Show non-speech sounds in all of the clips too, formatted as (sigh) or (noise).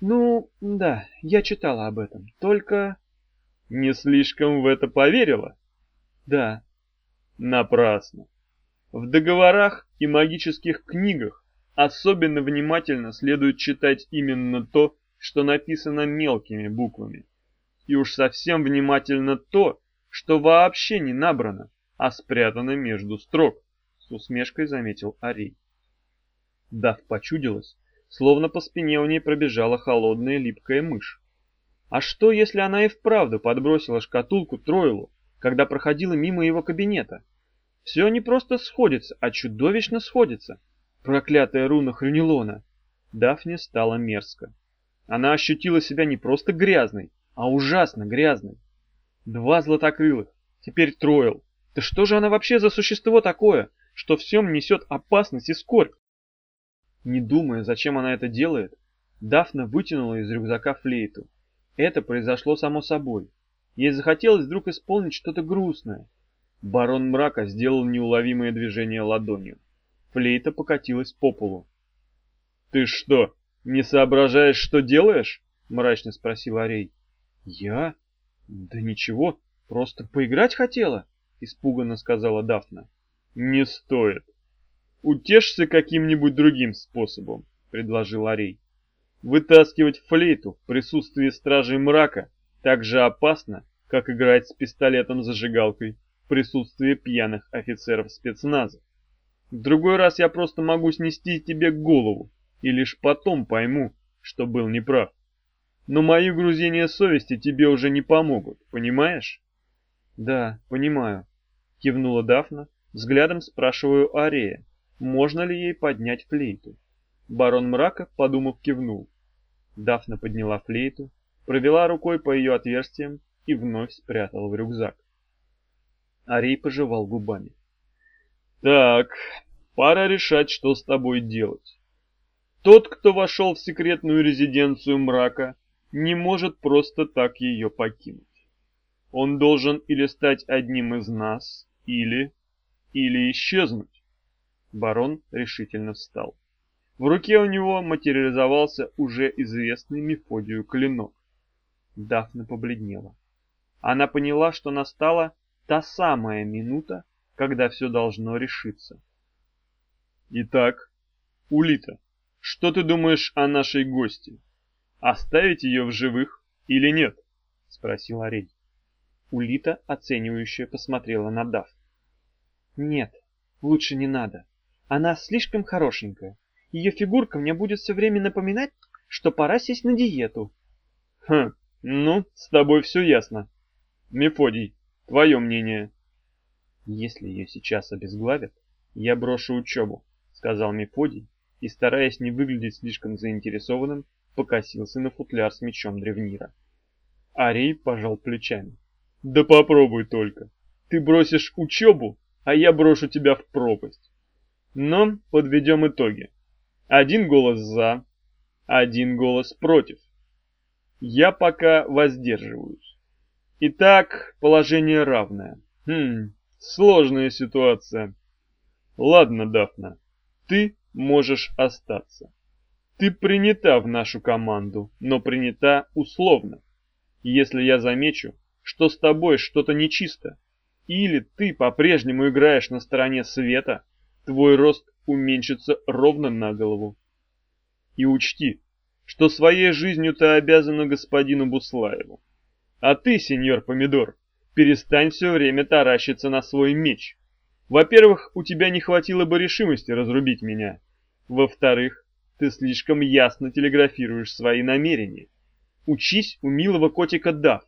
Ну, да, я читала об этом. Только... Не слишком в это поверила? Да. Напрасно. В договорах и магических книгах особенно внимательно следует читать именно то, что написано мелкими буквами. И уж совсем внимательно то, что вообще не набрано, а спрятано между строк, с усмешкой заметил Арий. Дав почудилась, словно по спине у ней пробежала холодная липкая мышь. А что, если она и вправду подбросила шкатулку Троилу, когда проходила мимо его кабинета? Все не просто сходится, а чудовищно сходится. Проклятая руна Хрюнилона. Дафне стало мерзко. Она ощутила себя не просто грязной, а ужасно грязной. Два златокрылых, теперь Троил. Да что же она вообще за существо такое, что всем несет опасность и скорбь? Не думая, зачем она это делает, Дафна вытянула из рюкзака флейту. Это произошло само собой. Ей захотелось вдруг исполнить что-то грустное, Барон мрака сделал неуловимое движение ладонью. Флейта покатилась по полу. «Ты что, не соображаешь, что делаешь?» — мрачно спросил Арей. «Я? Да ничего, просто поиграть хотела», — испуганно сказала Дафна. «Не стоит. Утешься каким-нибудь другим способом», — предложил Арей. «Вытаскивать флейту в присутствии стражей мрака так же опасно, как играть с пистолетом-зажигалкой в присутствии пьяных офицеров спецназа. В другой раз я просто могу снести тебе голову, и лишь потом пойму, что был неправ. Но мои грузения совести тебе уже не помогут, понимаешь? Да, понимаю, кивнула Дафна, взглядом спрашиваю Арея, можно ли ей поднять флейту. Барон мрака, подумав, кивнул. Дафна подняла флейту, провела рукой по ее отверстиям и вновь спрятала в рюкзак. Арей пожевал губами. «Так, пора решать, что с тобой делать. Тот, кто вошел в секретную резиденцию мрака, не может просто так ее покинуть. Он должен или стать одним из нас, или... или исчезнуть». Барон решительно встал. В руке у него материализовался уже известный Мефодию клинок. Дафна побледнела. Она поняла, что настала та самая минута, когда все должно решиться. Итак, Улита, что ты думаешь о нашей гости? Оставить ее в живых или нет? Спросил Арей. Улита, оценивающе посмотрела на Дав. Нет, лучше не надо. Она слишком хорошенькая. Ее фигурка мне будет все время напоминать, что пора сесть на диету. Хм, ну, с тобой все ясно. Мефодий, Твое мнение?» «Если ее сейчас обезглавят, я брошу учебу», — сказал Мефодий, и, стараясь не выглядеть слишком заинтересованным, покосился на футляр с мечом Древнира. Арей пожал плечами. «Да попробуй только. Ты бросишь учебу, а я брошу тебя в пропасть. Но подведем итоги. Один голос «за», один голос «против». Я пока воздерживаюсь. Итак, положение равное. Хм, сложная ситуация. Ладно, Дафна, ты можешь остаться. Ты принята в нашу команду, но принята условно. Если я замечу, что с тобой что-то нечисто, или ты по-прежнему играешь на стороне света, твой рост уменьшится ровно на голову. И учти, что своей жизнью ты обязана господину Буслаеву. А ты, сеньор Помидор, перестань все время таращиться на свой меч. Во-первых, у тебя не хватило бы решимости разрубить меня. Во-вторых, ты слишком ясно телеграфируешь свои намерения. Учись у милого котика Дав.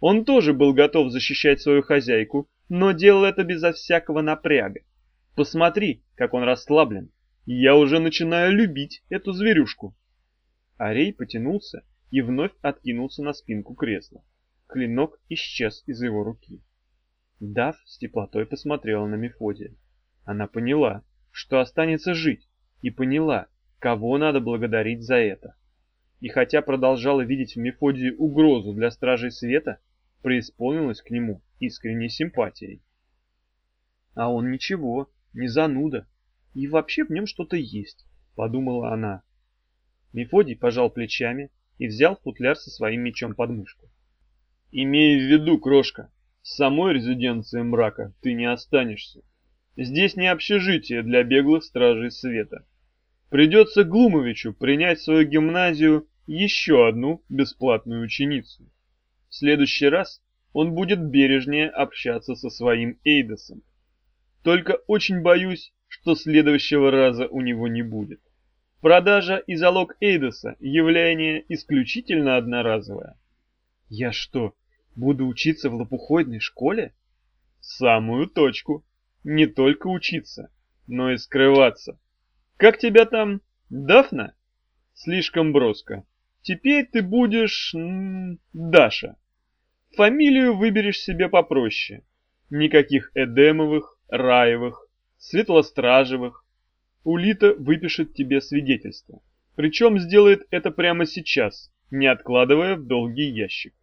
Он тоже был готов защищать свою хозяйку, но делал это безо всякого напряга. Посмотри, как он расслаблен. Я уже начинаю любить эту зверюшку. Арей потянулся и вновь откинулся на спинку кресла. Клинок исчез из его руки. Дав с теплотой посмотрела на Мефодия. Она поняла, что останется жить, и поняла, кого надо благодарить за это. И хотя продолжала видеть в Мефодии угрозу для Стражей Света, преисполнилась к нему искренней симпатией. А он ничего, не зануда, и вообще в нем что-то есть, подумала она. Мефодий пожал плечами, и взял футляр со своим мечом под мышку. «Имей в виду, крошка, в самой резиденции мрака ты не останешься. Здесь не общежитие для беглых стражей света. Придется Глумовичу принять в свою гимназию еще одну бесплатную ученицу. В следующий раз он будет бережнее общаться со своим Эйдосом. Только очень боюсь, что следующего раза у него не будет. Продажа и залог Эйдоса – явление исключительно одноразовое. Я что, буду учиться в лопухойной школе? Самую точку не только учиться, но и скрываться. Как тебя там, Дафна? Слишком броско. Теперь ты будешь... Даша. Фамилию выберешь себе попроще. Никаких Эдемовых, Раевых, Светлостражевых. Улита выпишет тебе свидетельство. Причем сделает это прямо сейчас, не откладывая в долгий ящик.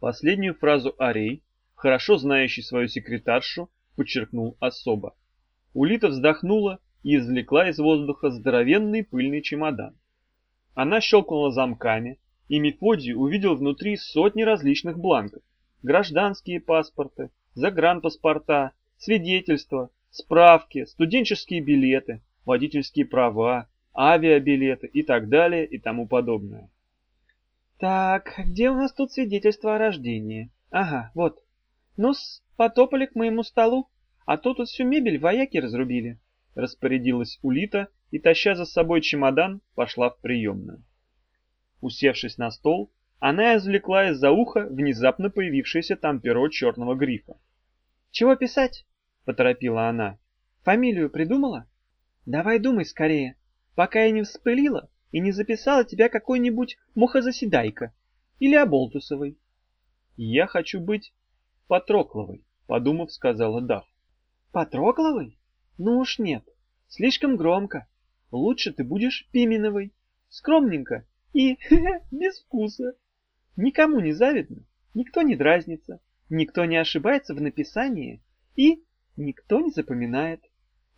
Последнюю фразу Арей, хорошо знающий свою секретаршу, подчеркнул особо. Улита вздохнула и извлекла из воздуха здоровенный пыльный чемодан. Она щелкнула замками, и Мефодий увидел внутри сотни различных бланков. Гражданские паспорты, загранпаспорта, свидетельства, справки, студенческие билеты, водительские права, авиабилеты и так далее и тому подобное. Так, где у нас тут свидетельство о рождении? Ага, вот. Ну-с, потопали к моему столу, а то тут всю мебель вояки разрубили. Распорядилась Улита и, таща за собой чемодан, пошла в приемную. Усевшись на стол, она извлекла из-за уха внезапно появившееся там перо черного грифа. «Чего писать?» — поторопила она. «Фамилию придумала? Давай думай скорее, пока я не вспылила и не записала тебя какой-нибудь мухозаседайка или Оболтусовой». «Я хочу быть Патрокловой», — подумав, сказала Дав. «Патрокловой? Ну уж нет, слишком громко. Лучше ты будешь Пименовой, скромненько и (laughs) без вкуса. Никому не завидно, никто не дразнится, никто не ошибается в написании и никто не запоминает.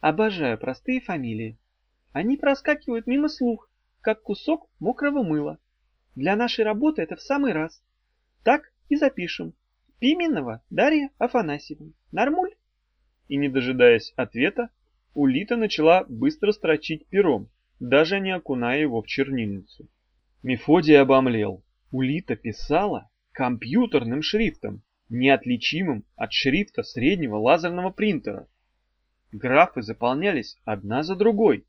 Обожаю простые фамилии. Они проскакивают мимо слух, как кусок мокрого мыла. Для нашей работы это в самый раз. Так и запишем. Пименова Дарья Афанасьевна. Нормуль? И не дожидаясь ответа, Улита начала быстро строчить пером, даже не окуная его в чернильницу. Мефодий обомлел. Улита писала компьютерным шрифтом, неотличимым от шрифта среднего лазерного принтера. Графы заполнялись одна за другой.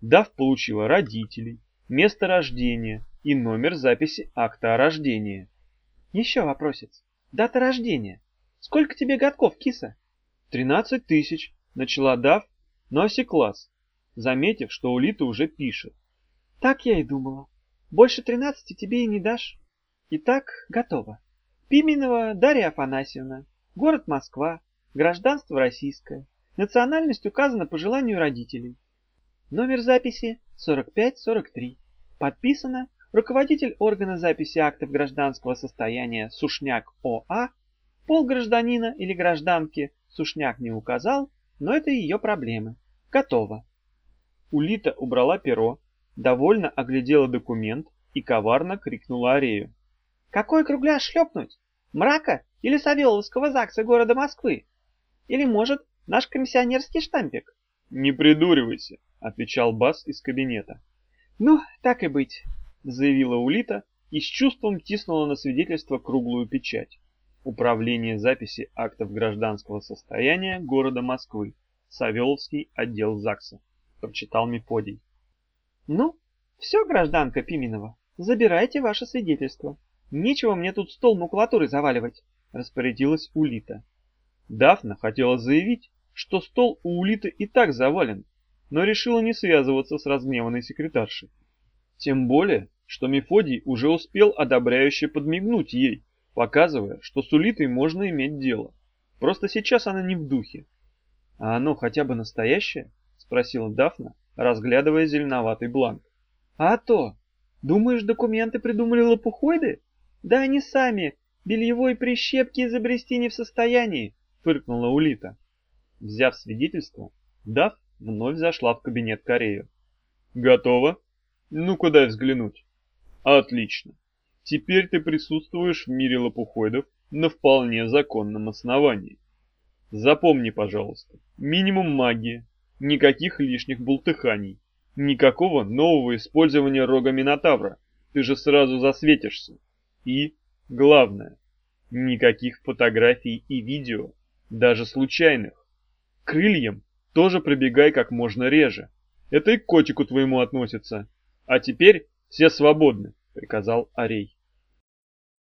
Дав получила родителей, место рождения и номер записи акта о рождении. Еще вопросец. Дата рождения. Сколько тебе годков, киса? Тринадцать тысяч, начала Дав, но осеклась, заметив, что Улита уже пишет. Так я и думала. Больше тринадцати тебе и не дашь. Итак, готово. Пименова Дарья Афанасьевна. Город Москва. Гражданство российское. Национальность указана по желанию родителей. Номер записи 4543. Подписано руководитель органа записи актов гражданского состояния Сушняк ОА. Пол гражданина или гражданки Сушняк не указал, но это ее проблемы. Готово. Улита убрала перо, довольно оглядела документ и коварно крикнула Арею. «Какой кругляш шлепнуть? Мрака или Савеловского ЗАГСа города Москвы? Или, может, наш комиссионерский штампик?» «Не придуривайся», — отвечал Бас из кабинета. «Ну, так и быть», — заявила Улита и с чувством тиснула на свидетельство круглую печать. Управление записи актов гражданского состояния города Москвы. Савеловский отдел ЗАГСа, прочитал Мефодий. Ну, все, гражданка Пименова, забирайте ваше свидетельство. Нечего мне тут стол макулатуры заваливать, распорядилась Улита. Дафна хотела заявить, что стол у Улиты и так завален, но решила не связываться с разгневанной секретаршей. Тем более, что Мефодий уже успел одобряюще подмигнуть ей, показывая, что с Улитой можно иметь дело. Просто сейчас она не в духе. «А оно хотя бы настоящее?» — спросила Дафна, разглядывая зеленоватый бланк. «А то! Думаешь, документы придумали лопухоиды? Да они сами бельевой прищепки изобрести не в состоянии!» — фыркнула Улита. Взяв свидетельство, Даф вновь зашла в кабинет Корею. «Готово? Ну, куда взглянуть?» Отлично. Теперь ты присутствуешь в мире лопухоидов на вполне законном основании. Запомни, пожалуйста, минимум магии, никаких лишних бултыханий, никакого нового использования рога Минотавра, ты же сразу засветишься. И, главное, никаких фотографий и видео, даже случайных. Крыльям тоже пробегай как можно реже. Это и к котику твоему относится. А теперь все свободны, приказал Арей.